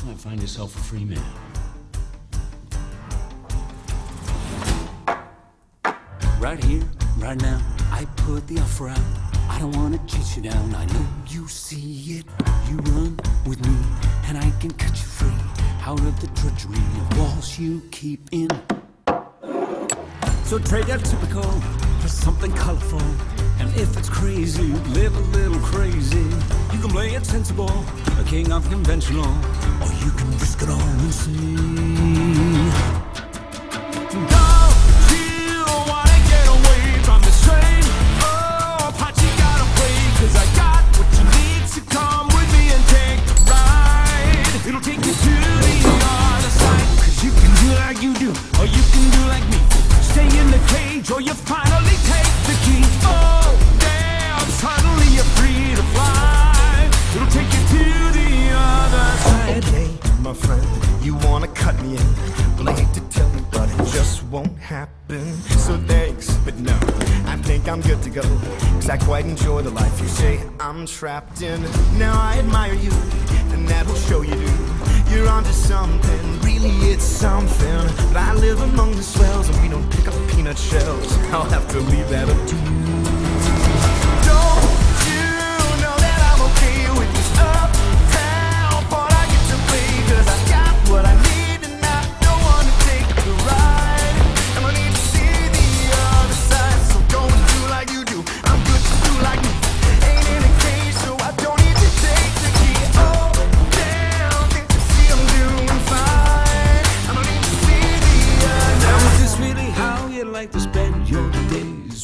just might find yourself a free man. Right here, right now, I put the offer out. I don't wanna chase you down. I know you see it. You run with me, and I can cut you free out of the drudgery of walls you keep in. So trade that typical for something colorful. And if it's crazy, live a little crazy. You can play it sensible, a king of conventional, or you can risk it all and sing. Don't you wanna get away from? Oh, pot you gotta I got what you need to come with me and take the ride. It'll take you to the other you can do like you do, or you can do like me. Stay in the cage, or you finally take the key. Oh, you're free to fly. It'll take you to the other side. Okay, my friend, you wanna cut me in. Well, I hate to tell you, but it just won't happen. So thanks, but no, I think I'm good to go. Cause I quite enjoy the life you say I'm trapped in. Now I admire you, and that'll show you do. You're onto something, really it's something. But I live among the swells, and we don't pick up peanut shells. I'll have to leave that up to you.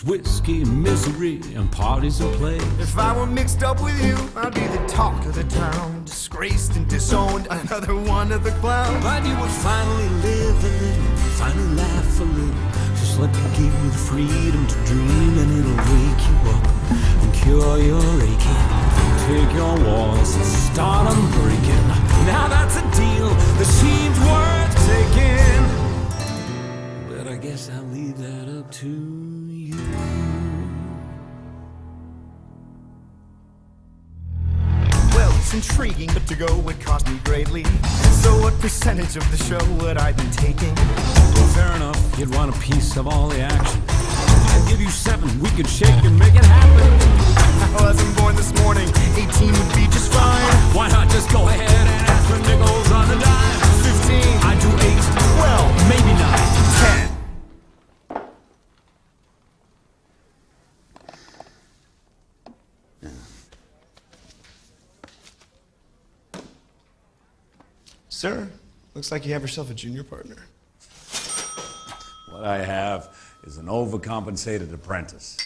Whiskey, misery, and parties and play. If I were mixed up with you, I'd be the talk of the town. Disgraced and disowned, another one of the clowns. But you would finally live a little, finally laugh a little. Just let me give you the freedom to dream, and it'll wake you up and cure your aching. Take your walls and start them it's intriguing, but to go would cost me greatly. So, what percentage of the show would I be taking? Well, fair enough, you'd want a piece of all the action. I'd give you seven, we could shake and make it happen. I wasn't born this morning. 18 would be just fine. Why not just go ahead and ask for nickels Looks like you have yourself a junior partner. What I have is an overcompensated apprentice.